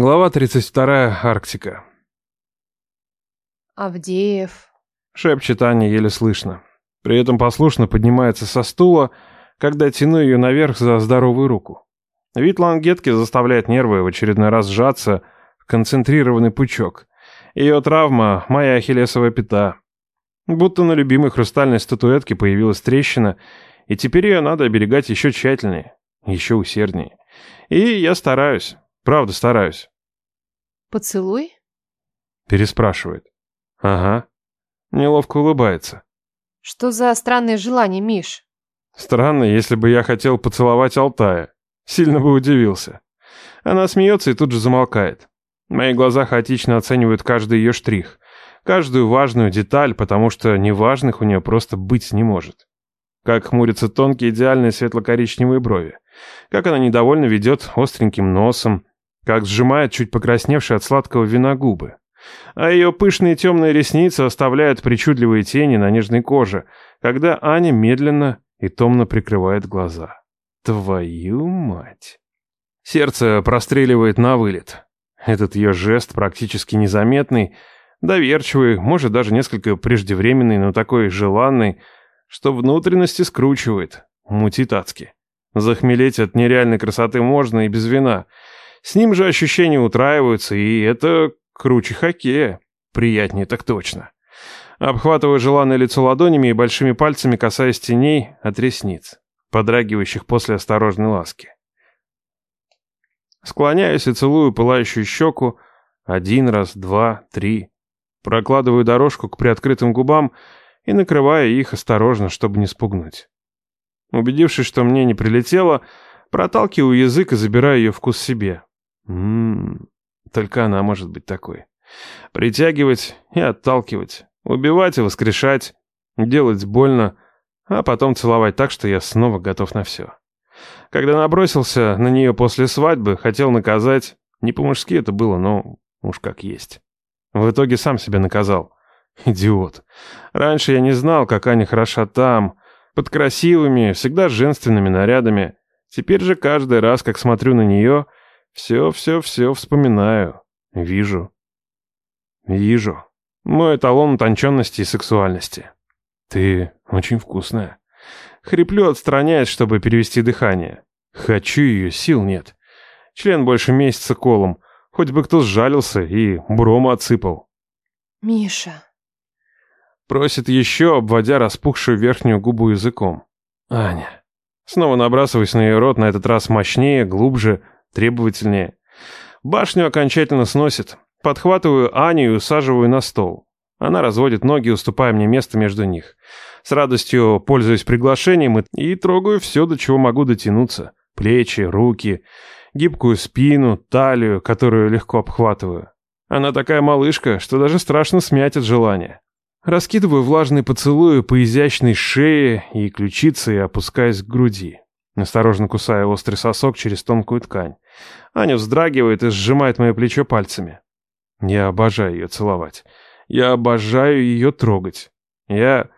Глава 32. Арктика. Авдеев. Шепчет Аня еле слышно. При этом послушно поднимается со стула, когда тяну ее наверх за здоровую руку. Вид лангетки заставляет нервы в очередной раз сжаться в концентрированный пучок. Ее травма — моя ахиллесовая пята. Будто на любимой хрустальной статуэтке появилась трещина, и теперь ее надо оберегать еще тщательнее, еще усерднее. И я стараюсь. Правда, стараюсь. Поцелуй? Переспрашивает. Ага. Неловко улыбается. Что за странное желание, Миш? Странно, если бы я хотел поцеловать Алтая. Сильно бы удивился. Она смеется и тут же замолкает. Мои глаза хаотично оценивают каждый ее штрих, каждую важную деталь, потому что неважных у нее просто быть не может. Как хмурятся тонкие идеальные светло-коричневые брови. Как она недовольно ведет остреньким носом, как сжимает чуть покрасневшие от сладкого вина губы. А ее пышные темные ресницы оставляют причудливые тени на нежной коже, когда Аня медленно и томно прикрывает глаза. Твою мать! Сердце простреливает на вылет. Этот ее жест практически незаметный, доверчивый, может даже несколько преждевременный, но такой желанный, что внутренности скручивает, мутит адски. Захмелеть от нереальной красоты можно и без вина — с ним же ощущения утраиваются, и это круче хоккея. Приятнее так точно. Обхватываю желанное лицо ладонями и большими пальцами касаясь теней от ресниц, подрагивающих после осторожной ласки. Склоняюсь и целую пылающую щеку один раз, два, три. Прокладываю дорожку к приоткрытым губам и накрываю их осторожно, чтобы не спугнуть. Убедившись, что мне не прилетело, проталкиваю язык и забираю ее вкус себе. Ммм, только она может быть такой. Притягивать и отталкивать, убивать и воскрешать, делать больно, а потом целовать так, что я снова готов на все. Когда набросился на нее после свадьбы, хотел наказать. Не по-мужски это было, но уж как есть. В итоге сам себя наказал. Идиот. Раньше я не знал, как Аня хороша там, под красивыми, всегда женственными нарядами. Теперь же каждый раз, как смотрю на нее, все-все-все вспоминаю. Вижу. Вижу. Мой эталон утонченности и сексуальности. Ты очень вкусная. Хриплю, отстраняясь, чтобы перевести дыхание. Хочу ее, сил нет. Член больше месяца колом. Хоть бы кто сжалился и брома отсыпал. Миша. Просит еще, обводя распухшую верхнюю губу языком. Аня. Снова набрасываюсь на ее рот, на этот раз мощнее, глубже, требовательнее. Башню окончательно сносит. Подхватываю Аню и усаживаю на стол. Она разводит ноги, уступая мне место между них. С радостью пользуюсь приглашением и, и трогаю все, до чего могу дотянуться. Плечи, руки, гибкую спину, талию, которую легко обхватываю. Она такая малышка, что даже страшно смять от желания. Раскидываю влажные поцелуи по изящной шее и ключице и опускаюсь к груди осторожно кусая острый сосок через тонкую ткань. Аня вздрагивает и сжимает мое плечо пальцами. Я обожаю ее целовать. Я обожаю ее трогать. Я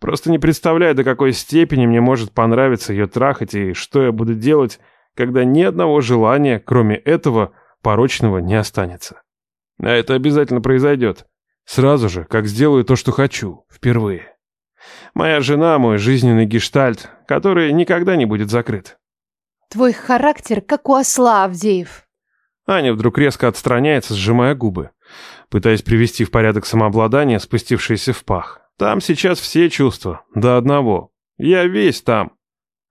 просто не представляю, до какой степени мне может понравиться ее трахать и что я буду делать, когда ни одного желания, кроме этого, порочного не останется. А это обязательно произойдет. Сразу же, как сделаю то, что хочу, впервые. Моя жена — мой жизненный гештальт, который никогда не будет закрыт. Твой характер как у осла, Авдеев. Аня вдруг резко отстраняется, сжимая губы, пытаясь привести в порядок самообладание, спустившееся в пах. Там сейчас все чувства, до одного. Я весь там.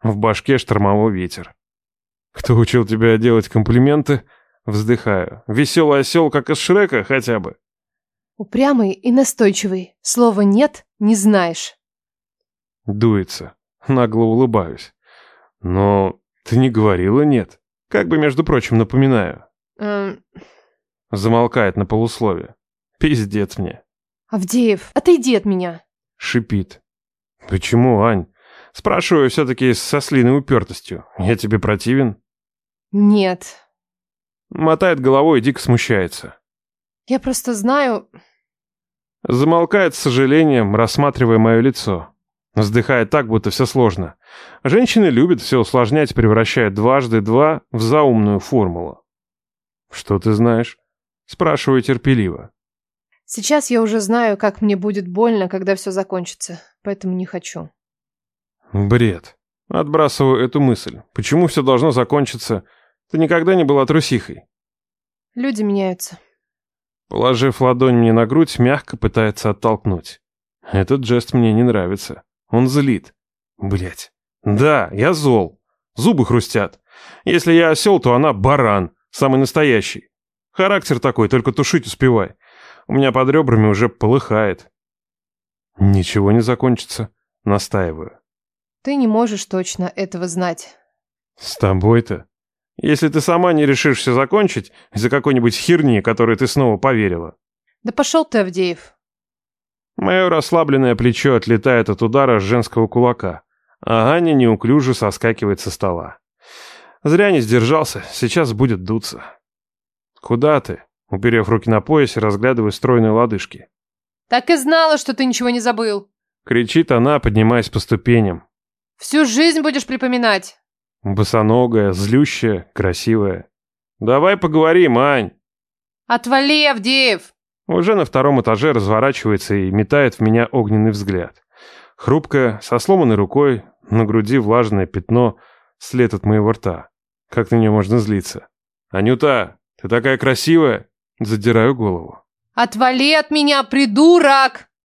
В башке штормовой ветер. Кто учил тебя делать комплименты? Вздыхаю. Веселый осел, как из Шрека, хотя бы. Упрямый и настойчивый. Слова «нет» не знаешь. Дуется. Нагло улыбаюсь. Но ты не говорила «нет». Как бы, между прочим, напоминаю. Эм... Замолкает на полусловие. Пиздец мне. Авдеев, отойди от меня. Шипит. Почему, Ань? Спрашиваю все-таки с сослиной упертостью. Я тебе противен? Нет. Мотает головой и дико смущается. Я просто знаю... Замолкает с сожалением, рассматривая мое лицо. Вздыхает так, будто все сложно. Женщины любят все усложнять, превращая дважды два в заумную формулу. Что ты знаешь? Спрашиваю терпеливо. Сейчас я уже знаю, как мне будет больно, когда все закончится, поэтому не хочу. Бред. Отбрасываю эту мысль. Почему все должно закончиться? Ты никогда не была трусихой. Люди меняются. Положив ладонь мне на грудь, мягко пытается оттолкнуть. Этот жест мне не нравится. Он злит. Блять. Да, я зол. Зубы хрустят. Если я осел, то она баран. Самый настоящий. Характер такой, только тушить успевай. У меня под ребрами уже полыхает. Ничего не закончится. Настаиваю. Ты не можешь точно этого знать. С тобой-то? Если ты сама не решишь все закончить из-за какой-нибудь херни, которой ты снова поверила. Да пошел ты, Авдеев. Мое расслабленное плечо отлетает от удара женского кулака, а Аня неуклюже соскакивает со стола. Зря не сдержался, сейчас будет дуться. «Куда ты?» Уперев руки на поясе, разглядывая стройные лодыжки. Так и знала, что ты ничего не забыл. Кричит она, поднимаясь по ступеням. Всю жизнь будешь припоминать. Босоногая, злющая, красивая. Давай поговорим, Ань. Отвали, Авдеев. Уже на втором этаже разворачивается и метает в меня огненный взгляд. Хрупкая, со сломанной рукой, на груди влажное пятно, след от моего рта. Как на нее можно злиться? «Анюта, ты такая красивая!» Задираю голову. «Отвали от меня, придурок!»